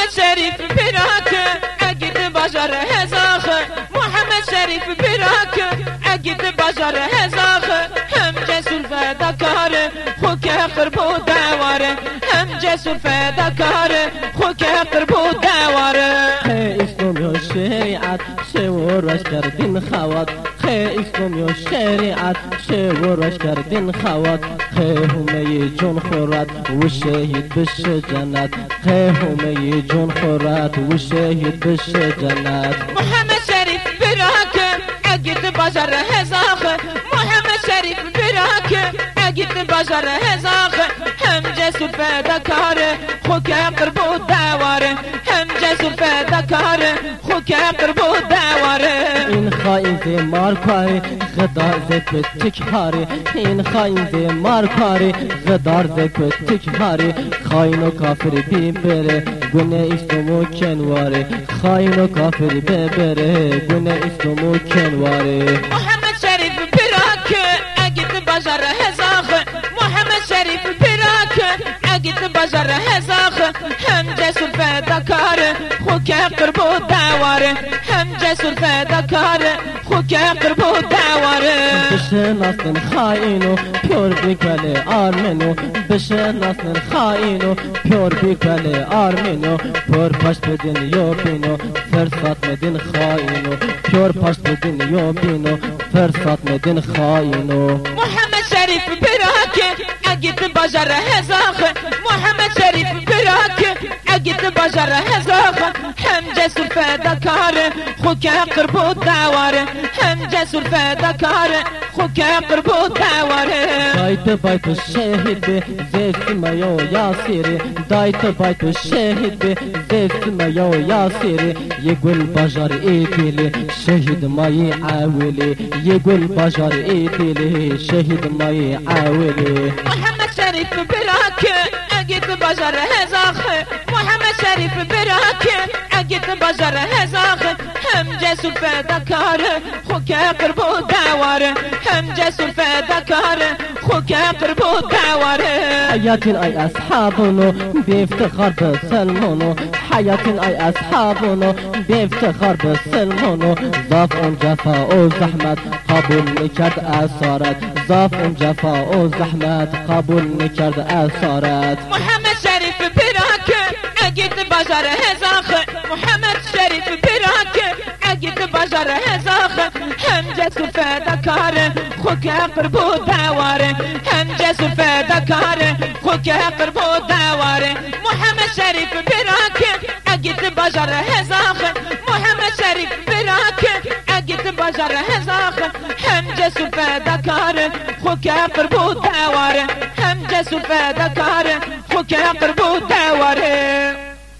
محمد شریف براک اگید بازار هزاخ محمد شریف براک اگید بازار هزاخ هم جسور فداکار خو که قرب و دواره هم جسور فداکار خو که قرب و دواره اسلام شریعت شورش کردین خواد خی اسلام یا شریعت شورش کردین خواد؟ خی همه جون خورد و شهید بشه جنت. خی همه جون خورد و شهید بشه جنت. محمد شریف براک اگید بازار هزاخ. محمد شریف براک اگید بازار هزاخ. هم جسور فداکار خو که قرب و دواره. هم جسور فداکار خو که قرب و دواره. این خائن ز مارکاری غدار ز پتک هاری این خائن ز مارکاری غدار ز پتک هاری خائن و کافر بی بره گونه اسلامو کنواره خائن و کافر بی بره گونه اسلامو کنواره محمد شریف براک اگید بازار هزاخ محمد شریف براک اگید بازار هزاخ هم جسور فداکار خو که قرب و دواره هم جسور فداکار خو که قرب و دواره بشناسن خائنو پیور بیکل آرمنو بشناسن خائنو پیور بیکل آرمنو پر پاش بدین یو بینو فرسات مدین خائنو پیور پاش بدین یو بینو فرسات مدین خائنو محمد شریف براک اگید بازار هزاخ محمد شریف براک اگید بازار هزاخ هم جسور فداکار خو که قرب و دواره هم جسور فداکار خو که قرب و دواره دایت بایت شهید به زفت مایو یاسیری دایت بایت شهید به زفت مایو یاسیری یه گل بجار ایدیلی شهید مای عولی یه گل بجار ایدیلی شهید مای عولی محمد شریف براک اگید بازار هزاخ محمد شریف اگید بازار هزاخ هم جسور فداکار خو که قرب و دواره هم جسور فداکار خو که قرب و دواره حياتي اي اصحابنا بافتخار بسلمونو حياتي اي اصحابنا بافتخار بسلمونو ضاف ام جفا و زحمت قبول نکرد اثارت ضاف ام جفا و زحمت قبول نکرد اثارت محمد جسور فداکار خو که قرب و دواره هم جسور فداکار خو که قرب و دواره محمد شریف براک اگید بازار هزاخ محمد شریف براک اگید بازار هزاخ هم جسور فداکار خو که قرب و دواره هم جسور فداکار خو که قرب